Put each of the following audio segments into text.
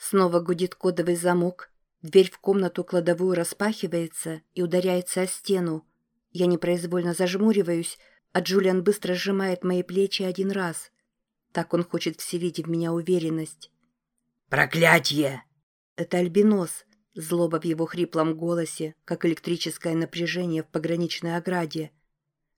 Снова гудит кодовый замок. Дверь в комнату кладовую распахивается и ударяется о стену. Я непроизвольно зажмуриваюсь, а Джулиан быстро сжимает мои плечи один раз. Так он хочет вселить в меня уверенность. «Проклятье!» Это альбинос. Злоба в его хриплом голосе, как электрическое напряжение в пограничной ограде.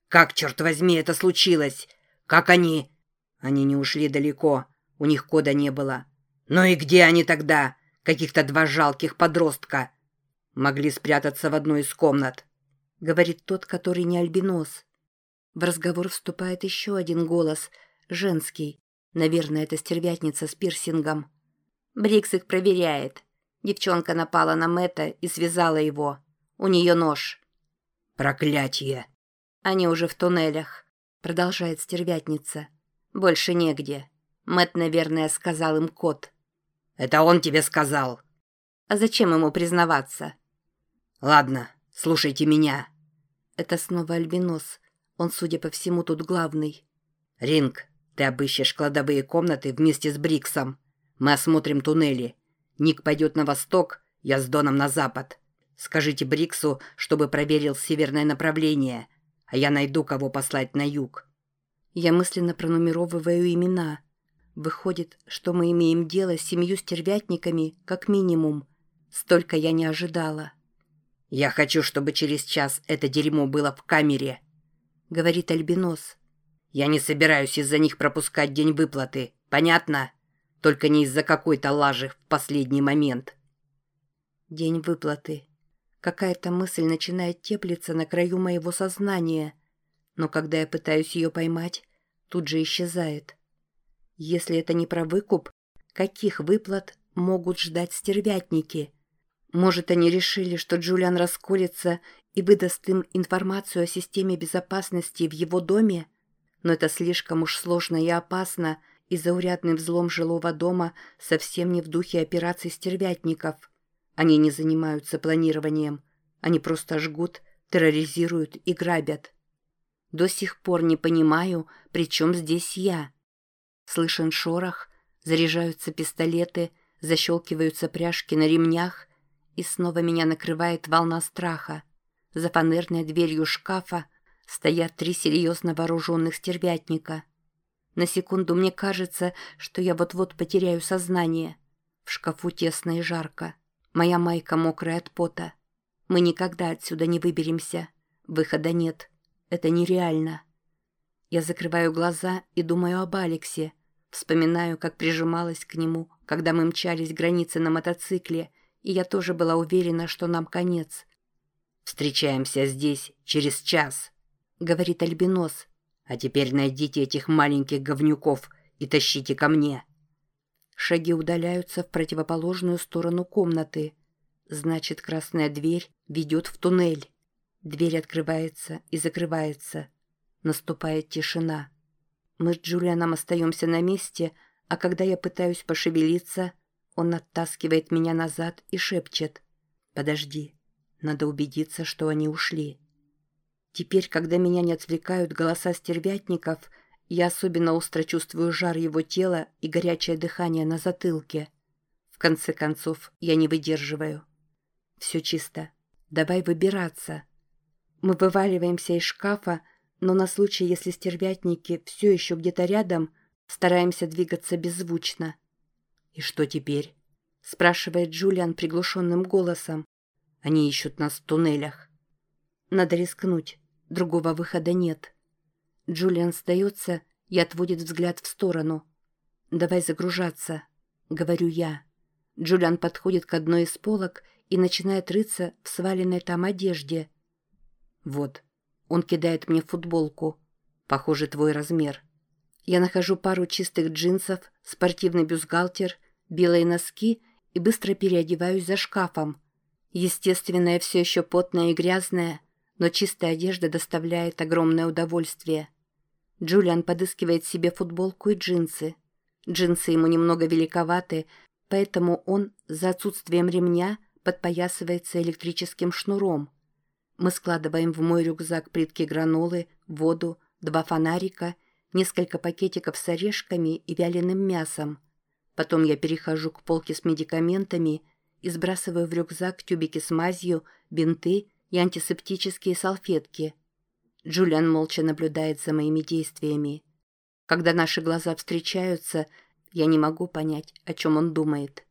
«Как, черт возьми, это случилось? Как они...» «Они не ушли далеко. У них кода не было. Ну и где они тогда? Каких-то два жалких подростка. Могли спрятаться в одной из комнат», — говорит тот, который не альбинос. В разговор вступает еще один голос, женский. Наверное, это стервятница с пирсингом. Брикс их проверяет. Девчонка напала на Мэтта и связала его. У нее нож. «Проклятие!» «Они уже в туннелях», — продолжает стервятница. «Больше негде. Мэтт, наверное, сказал им код». «Это он тебе сказал?» «А зачем ему признаваться?» «Ладно, слушайте меня». Это снова Альбинос. Он, судя по всему, тут главный. «Ринг, ты обыщешь кладовые комнаты вместе с Бриксом. Мы осмотрим туннели. Ник пойдет на восток, я с Доном на запад. Скажите Бриксу, чтобы проверил северное направление, а я найду, кого послать на юг». Я мысленно пронумеровываю имена. Выходит, что мы имеем дело с семью стервятниками, как минимум. Столько я не ожидала. «Я хочу, чтобы через час это дерьмо было в камере», — говорит Альбинос. «Я не собираюсь из-за них пропускать день выплаты. Понятно? Только не из-за какой-то лажи в последний момент». День выплаты. Какая-то мысль начинает теплиться на краю моего сознания, но когда я пытаюсь ее поймать, тут же исчезает. Если это не про выкуп, каких выплат могут ждать стервятники? Может, они решили, что Джулиан расколется и выдаст им информацию о системе безопасности в его доме? Но это слишком уж сложно и опасно, и заурядный взлом жилого дома совсем не в духе операций стервятников. Они не занимаются планированием. Они просто жгут, терроризируют и грабят. До сих пор не понимаю, при чем здесь я. Слышен шорох, заряжаются пистолеты, защелкиваются пряжки на ремнях, и снова меня накрывает волна страха. За фанерной дверью шкафа стоят три серьезно вооруженных стервятника. На секунду мне кажется, что я вот-вот потеряю сознание. В шкафу тесно и жарко. Моя майка мокрая от пота. Мы никогда отсюда не выберемся. Выхода нет. Это нереально. Я закрываю глаза и думаю об Алексе. Вспоминаю, как прижималась к нему, когда мы мчались границы на мотоцикле, и я тоже была уверена, что нам конец. «Встречаемся здесь через час», — говорит Альбинос. «А теперь найдите этих маленьких говнюков и тащите ко мне». Шаги удаляются в противоположную сторону комнаты. Значит, красная дверь ведет в туннель. Дверь открывается и закрывается. Наступает тишина. Мы с Джулианом остаемся на месте, а когда я пытаюсь пошевелиться, он оттаскивает меня назад и шепчет. «Подожди, надо убедиться, что они ушли». Теперь, когда меня не отвлекают голоса стервятников, я особенно остро чувствую жар его тела и горячее дыхание на затылке. В конце концов, я не выдерживаю. Все чисто. Давай выбираться. Мы вываливаемся из шкафа, но на случай, если стервятники все еще где-то рядом, стараемся двигаться беззвучно. «И что теперь?» — спрашивает Джулиан приглушенным голосом. «Они ищут нас в туннелях». «Надо рискнуть. Другого выхода нет». Джулиан сдается и отводит взгляд в сторону. «Давай загружаться», — говорю я. Джулиан подходит к одной из полок и начинает рыться в сваленной там одежде. «Вот». Он кидает мне футболку. Похоже, твой размер. Я нахожу пару чистых джинсов, спортивный бюстгальтер, белые носки и быстро переодеваюсь за шкафом. Естественно, я все еще потная и грязная, но чистая одежда доставляет огромное удовольствие. Джулиан подыскивает себе футболку и джинсы. Джинсы ему немного великоваты, поэтому он, за отсутствием ремня, подпоясывается электрическим шнуром. Мы складываем в мой рюкзак плитки гранолы, воду, два фонарика, несколько пакетиков с орешками и вяленым мясом. Потом я перехожу к полке с медикаментами и сбрасываю в рюкзак тюбики с мазью, бинты и антисептические салфетки. Джулиан молча наблюдает за моими действиями. Когда наши глаза встречаются, я не могу понять, о чем он думает.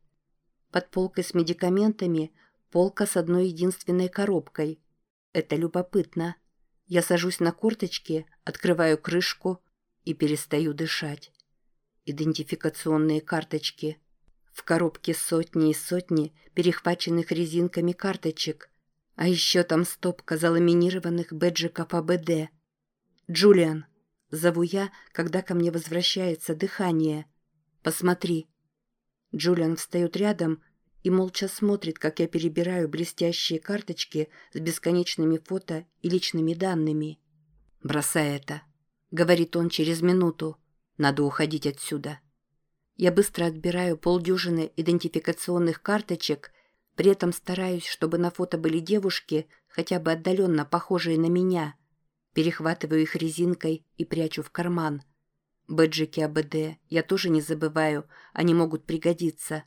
Под полкой с медикаментами полка с одной единственной коробкой. Это любопытно. Я сажусь на корточки, открываю крышку и перестаю дышать. Идентификационные карточки. В коробке сотни и сотни перехваченных резинками карточек. А еще там стопка заламинированных бэджиков АБД. «Джулиан», — зову я, когда ко мне возвращается дыхание. «Посмотри». Джулиан встает рядом и молча смотрит, как я перебираю блестящие карточки с бесконечными фото и личными данными. «Бросай это», — говорит он через минуту. Надо уходить отсюда. Я быстро отбираю полдюжины идентификационных карточек, при этом стараюсь, чтобы на фото были девушки, хотя бы отдаленно похожие на меня. Перехватываю их резинкой и прячу в карман. Бэджики АБД я тоже не забываю, они могут пригодиться.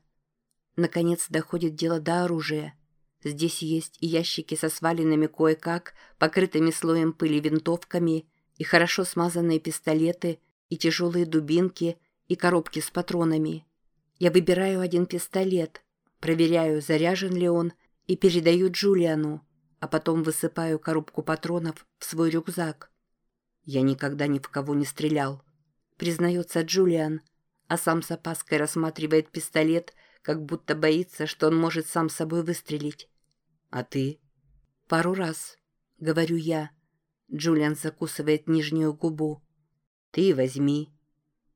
Наконец доходит дело до оружия. Здесь есть и ящики со сваленными кое-как, покрытыми слоем пыли винтовками, и хорошо смазанные пистолеты, и тяжелые дубинки, и коробки с патронами. Я выбираю один пистолет, проверяю, заряжен ли он, и передаю Джулиану, а потом высыпаю коробку патронов в свой рюкзак. Я никогда ни в кого не стрелял, признается Джулиан, а сам с опаской рассматривает пистолет, как будто боится, что он может сам собой выстрелить. А ты? Пару раз, говорю я. Джулиан закусывает нижнюю губу. Ты возьми.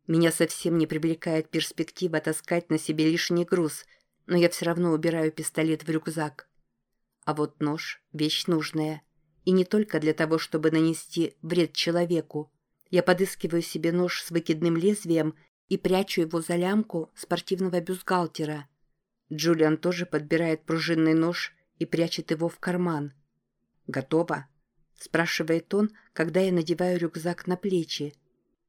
Меня совсем не привлекает перспектива таскать на себе лишний груз, но я все равно убираю пистолет в рюкзак. А вот нож — вещь нужная. И не только для того, чтобы нанести вред человеку. Я подыскиваю себе нож с выкидным лезвием и прячу его за лямку спортивного бюстгальтера. Джулиан тоже подбирает пружинный нож и прячет его в карман. «Готово?» — спрашивает он, когда я надеваю рюкзак на плечи.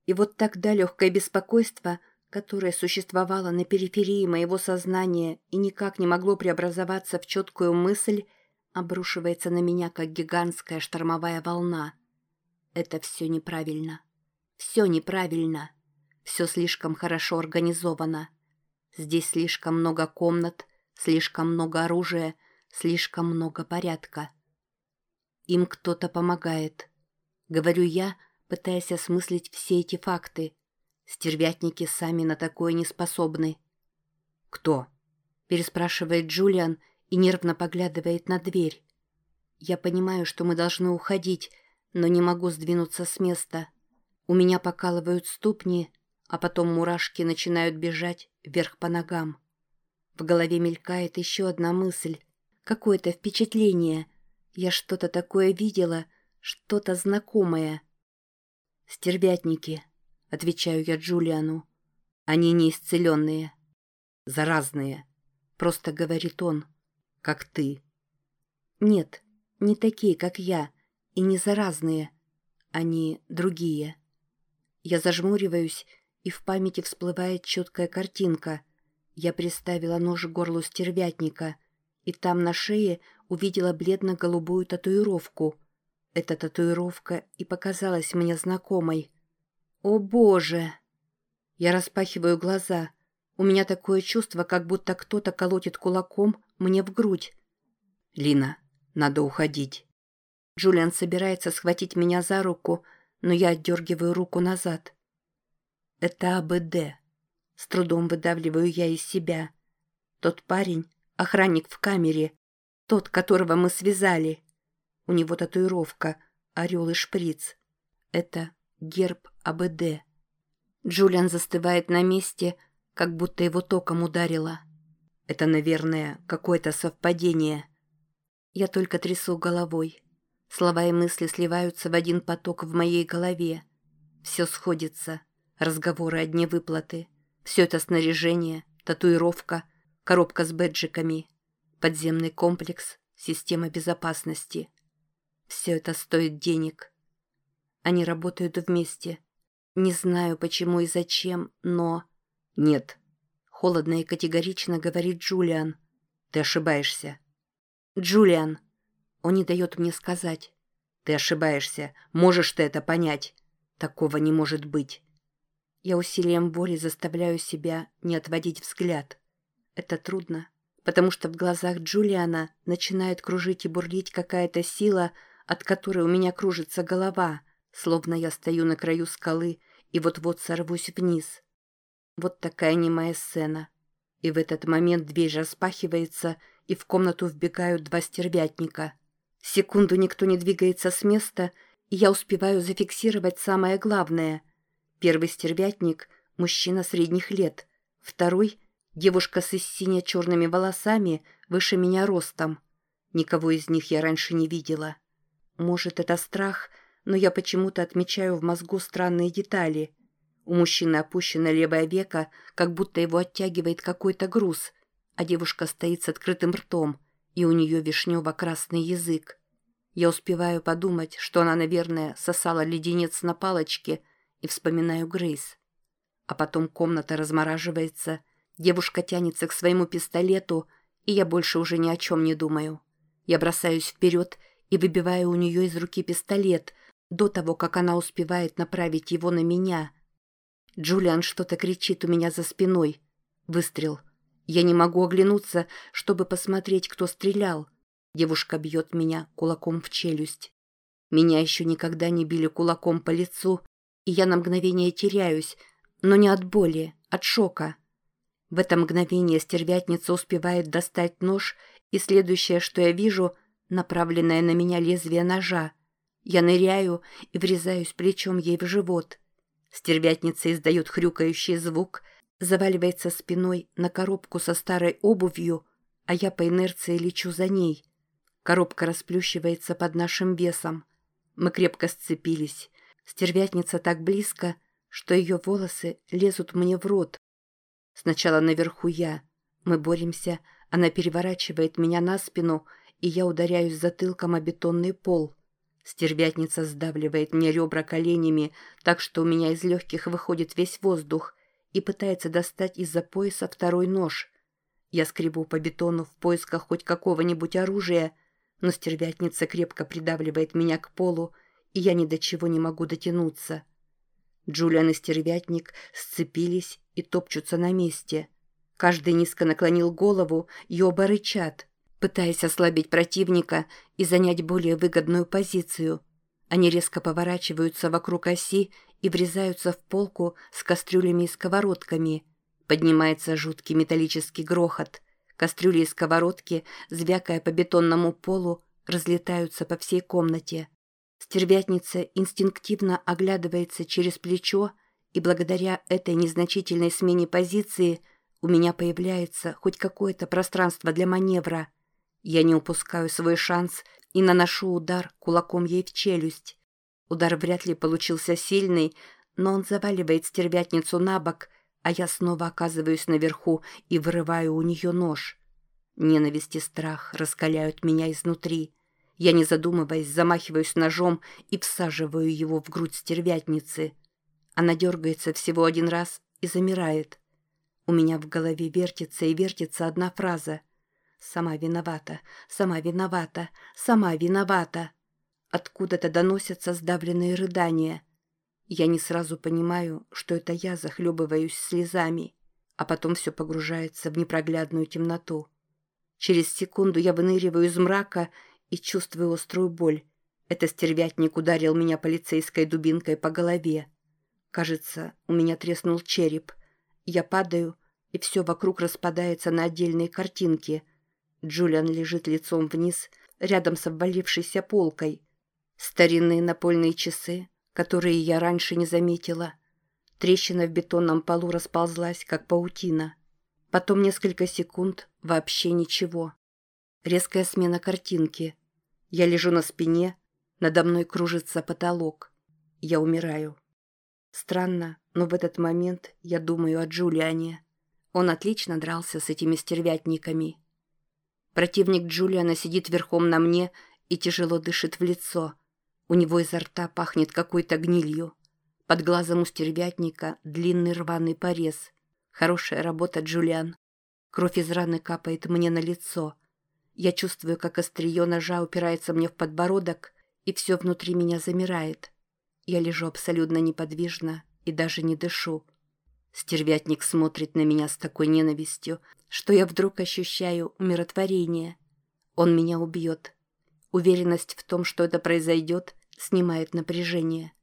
И вот тогда легкое беспокойство, которое существовало на периферии моего сознания и никак не могло преобразоваться в четкую мысль, обрушивается на меня, как гигантская штормовая волна. Это все неправильно. Все неправильно. Все слишком хорошо организовано. Здесь слишком много комнат, слишком много оружия, слишком много порядка. Им кто-то помогает. Говорю я, пытаясь осмыслить все эти факты. Стервятники сами на такое не способны. «Кто?» – переспрашивает Джулиан и нервно поглядывает на дверь. Я понимаю, что мы должны уходить, но не могу сдвинуться с места. У меня покалывают ступни, а потом мурашки начинают бежать вверх по ногам. В голове мелькает еще одна мысль, какое-то впечатление. Я что-то такое видела, что-то знакомое. «Стервятники», — отвечаю я Джулиану. «Они неисцеленные, заразные», — просто говорит он, — «как ты». «Нет, не такие, как я, и не заразные. Они другие». Я зажмуриваюсь, и в памяти всплывает четкая картинка. Я приставила нож к горлу стервятника, и там на шее увидела бледно-голубую татуировку — эта татуировка и показалась мне знакомой. «О, Боже!» Я распахиваю глаза. У меня такое чувство, как будто кто-то колотит кулаком мне в грудь. «Лина, надо уходить». Джулиан собирается схватить меня за руку, но я отдергиваю руку назад. «Это АБД». С трудом выдавливаю я из себя. Тот парень, охранник в камере, тот, которого мы связали. У него татуировка «Орел и шприц». Это герб АБД. Джулиан застывает на месте, как будто его током ударило. Это, наверное, какое-то совпадение. Я только трясу головой. Слова и мысли сливаются в один поток в моей голове. Все сходится. Разговоры о дне выплаты. Все это снаряжение, татуировка, коробка с бэджиками, подземный комплекс, система безопасности — все это стоит денег. Они работают вместе. Не знаю, почему и зачем, но... Нет. Холодно и категорично говорит Джулиан. Ты ошибаешься. Джулиан. Он не дает мне сказать. Ты ошибаешься. Можешь ты это понять? Такого не может быть. Я усилием воли заставляю себя не отводить взгляд. Это трудно, потому что в глазах Джулиана начинает кружить и бурлить какая-то сила, от которой у меня кружится голова, словно я стою на краю скалы и вот-вот сорвусь вниз. Вот такая немая сцена. И в этот момент дверь распахивается, и в комнату вбегают два стервятника. Секунду никто не двигается с места, и я успеваю зафиксировать самое главное. Первый стервятник – мужчина средних лет. Второй – девушка с сине-черными волосами, выше меня ростом. Никого из них я раньше не видела. Может, это страх, но я почему-то отмечаю в мозгу странные детали. У мужчины опущено левое веко, как будто его оттягивает какой-то груз, а девушка стоит с открытым ртом, и у нее вишнево-красный язык. Я успеваю подумать, что она, наверное, сосала леденец на палочке, и вспоминаю Грейс. А потом комната размораживается, девушка тянется к своему пистолету, и я больше уже ни о чем не думаю. Я бросаюсь вперед и выбиваю у нее из руки пистолет до того, как она успевает направить его на меня. Джулиан что-то кричит у меня за спиной. Выстрел. Я не могу оглянуться, чтобы посмотреть, кто стрелял. Девушка бьет меня кулаком в челюсть. Меня еще никогда не били кулаком по лицу, и я на мгновение теряюсь, но не от боли, от шока. В это мгновение стервятница успевает достать нож, и следующее, что я вижу, направленное на меня лезвие ножа. Я ныряю и врезаюсь плечом ей в живот. Стервятница издает хрюкающий звук, заваливается спиной на коробку со старой обувью, а я по инерции лечу за ней. Коробка расплющивается под нашим весом. Мы крепко сцепились. Стервятница так близко, что ее волосы лезут мне в рот. Сначала наверху я. Мы боремся, она переворачивает меня на спину, и я ударяюсь затылком о бетонный пол. Стервятница сдавливает мне ребра коленями, так что у меня из легких выходит весь воздух, и пытается достать из-за пояса второй нож. Я скребу по бетону в поисках хоть какого-нибудь оружия, но стервятница крепко придавливает меня к полу, и я ни до чего не могу дотянуться. Джулиан и стервятник сцепились и топчутся на месте. Каждый низко наклонил голову, и оба рычат, пытаясь ослабить противника и занять более выгодную позицию. Они резко поворачиваются вокруг оси и врезаются в полку с кастрюлями и сковородками. Поднимается жуткий металлический грохот. Кастрюли и сковородки, звякая по бетонному полу, разлетаются по всей комнате. Стервятница инстинктивно оглядывается через плечо, и благодаря этой незначительной смене позиции у меня появляется хоть какое-то пространство для маневра. Я не упускаю свой шанс и наношу удар кулаком ей в челюсть. Удар вряд ли получился сильный, но он заваливает стервятницу на бок, а я снова оказываюсь наверху и вырываю у нее нож. Ненависть и страх раскаляют меня изнутри. Я, не задумываясь, замахиваюсь ножом и всаживаю его в грудь стервятницы. Она дергается всего один раз и замирает. У меня в голове вертится и вертится одна фраза. «Сама виновата, сама виновата, сама виновата». Откуда-то доносятся сдавленные рыдания. Я не сразу понимаю, что это я захлебываюсь слезами, а потом все погружается в непроглядную темноту. Через секунду я выныриваю из мрака и чувствую острую боль. Это стервятник ударил меня полицейской дубинкой по голове. Кажется, у меня треснул череп. Я падаю, и все вокруг распадается на отдельные картинки. Джулиан лежит лицом вниз, рядом с обвалившейся полкой. Старинные напольные часы, которые я раньше не заметила. Трещина в бетонном полу расползлась, как паутина. Потом несколько секунд вообще ничего. Резкая смена картинки. Я лежу на спине, надо мной кружится потолок. Я умираю. Странно, но в этот момент я думаю о Джулиане. Он отлично дрался с этими стервятниками. Противник Джулиана сидит верхом на мне и тяжело дышит в лицо. У него изо рта пахнет какой-то гнилью. Под глазом у стервятника длинный рваный порез. Хорошая работа, Джулиан. Кровь из раны капает мне на лицо. Я чувствую, как острие ножа упирается мне в подбородок, и все внутри меня замирает. Я лежу абсолютно неподвижно и даже не дышу. Стервятник смотрит на меня с такой ненавистью, что я вдруг ощущаю умиротворение. Он меня убьет. Уверенность в том, что это произойдет, снимает напряжение.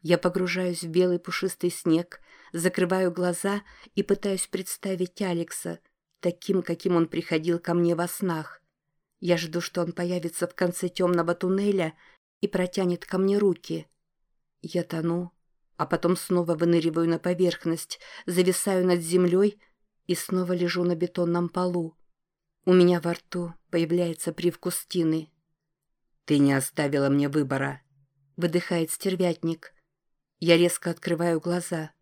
Я погружаюсь в белый пушистый снег, закрываю глаза и пытаюсь представить Алекса, таким, каким он приходил ко мне во снах. Я жду, что он появится в конце темного туннеля и протянет ко мне руки. Я тону, а потом снова выныриваю на поверхность, зависаю над землей и снова лежу на бетонном полу. У меня во рту появляется привкус тины. «Ты не оставила мне выбора», — выдыхает стервятник. Я резко открываю глаза.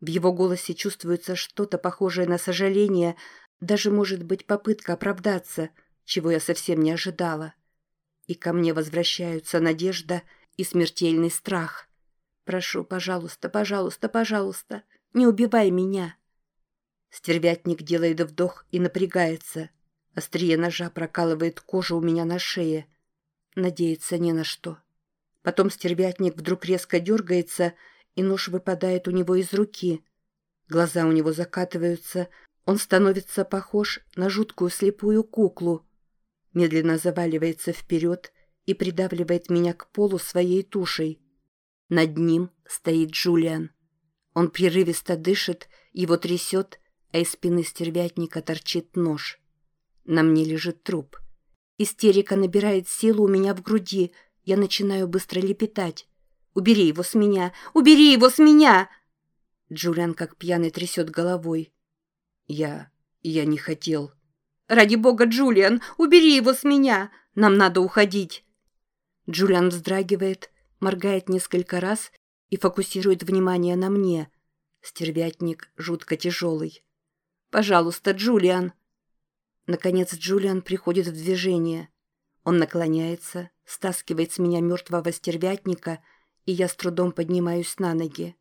В его голосе чувствуется что-то похожее на сожаление, даже, может быть, попытка оправдаться, чего я совсем не ожидала. И ко мне возвращаются надежда и смертельный страх — Прошу, пожалуйста, пожалуйста, пожалуйста, не убивай меня. Стервятник делает вдох и напрягается. Острие ножа прокалывает кожу у меня на шее. Надеется не на что. Потом стервятник вдруг резко дергается, и нож выпадает у него из руки. Глаза у него закатываются, он становится похож на жуткую слепую куклу. Медленно заваливается вперед и придавливает меня к полу своей тушей. Над ним стоит Джулиан. Он прерывисто дышит, его трясет, а из спины стервятника торчит нож. На мне лежит труп. Истерика набирает силу у меня в груди. Я начинаю быстро лепетать. «Убери его с меня! Убери его с меня!» Джулиан как пьяный трясет головой. «Я... я не хотел...» «Ради бога, Джулиан, убери его с меня! Нам надо уходить!» Джулиан вздрагивает, моргает несколько раз и фокусирует внимание на мне. Стервятник жутко тяжелый. «Пожалуйста, Джулиан!» Наконец Джулиан приходит в движение. Он наклоняется, стаскивает с меня мертвого стервятника, и я с трудом поднимаюсь на ноги.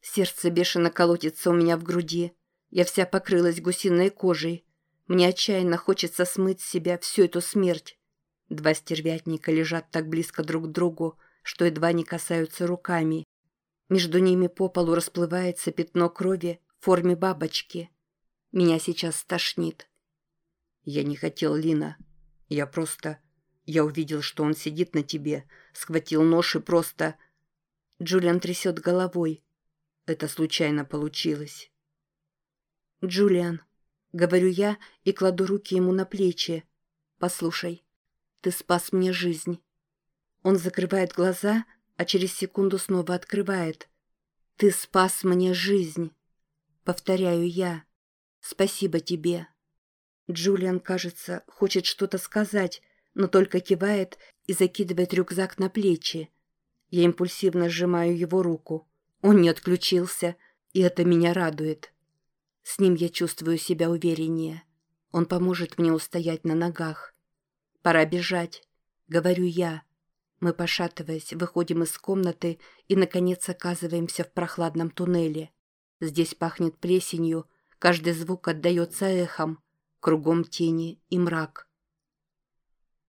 Сердце бешено колотится у меня в груди. Я вся покрылась гусиной кожей. Мне отчаянно хочется смыть с себя всю эту смерть. Два стервятника лежат так близко друг к другу, что едва не касаются руками. Между ними по полу расплывается пятно крови в форме бабочки. Меня сейчас стошнит. Я не хотел Лина. Я просто... Я увидел, что он сидит на тебе, схватил нож и просто... Джулиан трясет головой. Это случайно получилось. «Джулиан», — говорю я и кладу руки ему на плечи. «Послушай, ты спас мне жизнь. Он закрывает глаза, а через секунду снова открывает. «Ты спас мне жизнь!» Повторяю я. «Спасибо тебе!» Джулиан, кажется, хочет что-то сказать, но только кивает и закидывает рюкзак на плечи. Я импульсивно сжимаю его руку. Он не отключился, и это меня радует. С ним я чувствую себя увереннее. Он поможет мне устоять на ногах. «Пора бежать», — говорю я. Мы, пошатываясь, выходим из комнаты и, наконец, оказываемся в прохладном туннеле. Здесь пахнет плесенью, каждый звук отдается эхом, кругом тени и мрак.